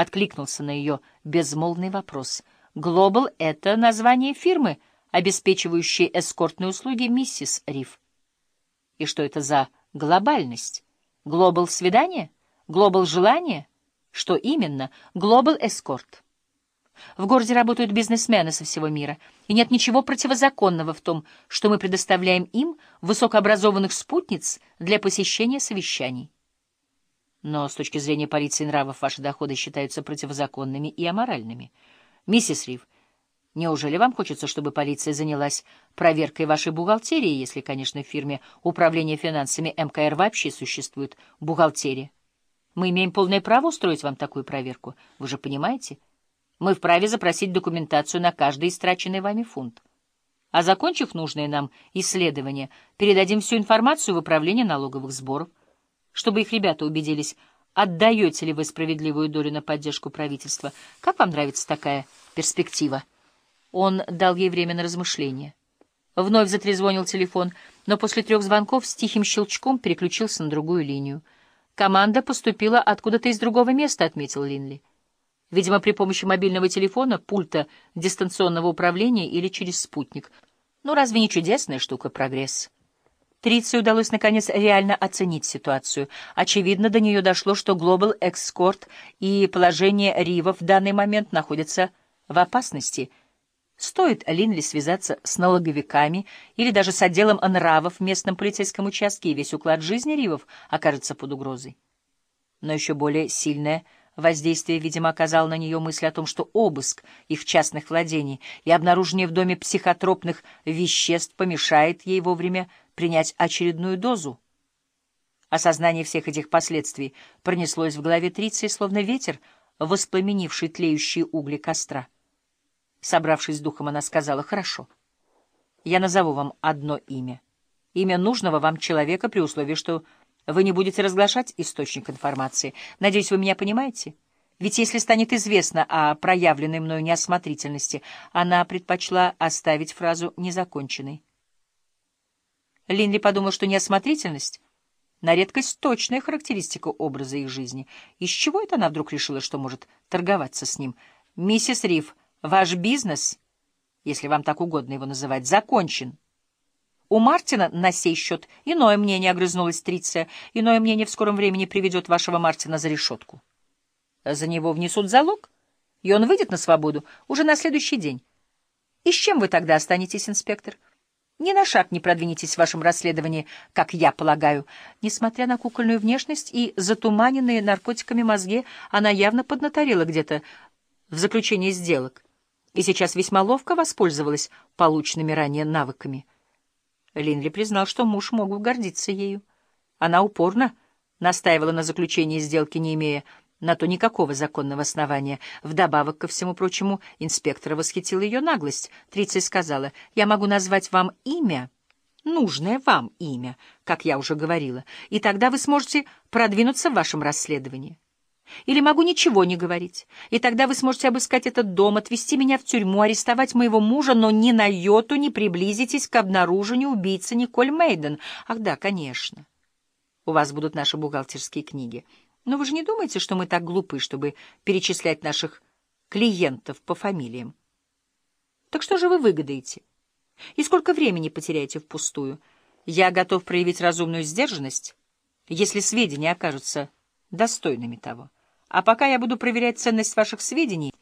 откликнулся на ее безмолвный вопрос. «Глобал — это название фирмы, обеспечивающей эскортные услуги миссис Риф». «И что это за глобальность? Глобал свидание? Глобал желание? Что именно? Глобал эскорт». В городе работают бизнесмены со всего мира, и нет ничего противозаконного в том, что мы предоставляем им высокообразованных спутниц для посещения совещаний. Но с точки зрения полиции нравов ваши доходы считаются противозаконными и аморальными. Миссис Рив, неужели вам хочется, чтобы полиция занялась проверкой вашей бухгалтерии, если, конечно, в фирме управления финансами МКР вообще существует бухгалтерия? Мы имеем полное право устроить вам такую проверку, вы же понимаете? — мы вправе запросить документацию на каждый истраченный вами фунт. А закончив нужное нам исследование, передадим всю информацию в управление налоговых сборов, чтобы их ребята убедились, отдаете ли вы справедливую долю на поддержку правительства. Как вам нравится такая перспектива? Он дал ей время на размышление. Вновь затрезвонил телефон, но после трех звонков с тихим щелчком переключился на другую линию. «Команда поступила откуда-то из другого места», — отметил Линли. Видимо, при помощи мобильного телефона, пульта дистанционного управления или через спутник. Ну, разве не чудесная штука прогресс? Трице удалось, наконец, реально оценить ситуацию. Очевидно, до нее дошло, что Global Escort и положение Рива в данный момент находятся в опасности. Стоит Линли связаться с налоговиками или даже с отделом нравов в местном полицейском участке, и весь уклад жизни Ривов окажется под угрозой. Но еще более сильная — Воздействие, видимо, оказало на нее мысль о том, что обыск их частных владений и обнаружение в доме психотропных веществ помешает ей вовремя принять очередную дозу. Осознание всех этих последствий пронеслось в голове Триции, словно ветер, воспламенивший тлеющие угли костра. Собравшись с духом, она сказала, «Хорошо, я назову вам одно имя. Имя нужного вам человека при условии, что вы не будете разглашать источник информации. Надеюсь, вы меня понимаете? Ведь если станет известно о проявленной мною неосмотрительности, она предпочла оставить фразу незаконченной. Линли подумал, что неосмотрительность — на редкость точная характеристика образа их жизни. Из чего это она вдруг решила, что может торговаться с ним? «Миссис Риф, ваш бизнес, если вам так угодно его называть, закончен». У Мартина на сей счет иное мнение, — огрызнулась Триция. Иное мнение в скором времени приведет вашего Мартина за решетку. За него внесут залог, и он выйдет на свободу уже на следующий день. И с чем вы тогда останетесь, инспектор? Ни на шаг не продвинетесь в вашем расследовании, как я полагаю. Несмотря на кукольную внешность и затуманенные наркотиками мозги, она явно поднаторела где-то в заключении сделок и сейчас весьма ловко воспользовалась полученными ранее навыками. Линли признал, что муж мог гордиться ею. Она упорно настаивала на заключении сделки, не имея на то никакого законного основания. Вдобавок ко всему прочему, инспектора восхитила ее наглость. Трицей сказала, «Я могу назвать вам имя, нужное вам имя, как я уже говорила, и тогда вы сможете продвинуться в вашем расследовании». Или могу ничего не говорить, и тогда вы сможете обыскать этот дом, отвезти меня в тюрьму, арестовать моего мужа, но ни на йоту не приблизитесь к обнаружению убийцы Николь Мейден. Ах да, конечно. У вас будут наши бухгалтерские книги. Но вы же не думаете, что мы так глупы, чтобы перечислять наших клиентов по фамилиям? Так что же вы выгодаете? И сколько времени потеряете впустую? Я готов проявить разумную сдержанность, если сведения окажутся достойными того. А пока я буду проверять ценность ваших сведений,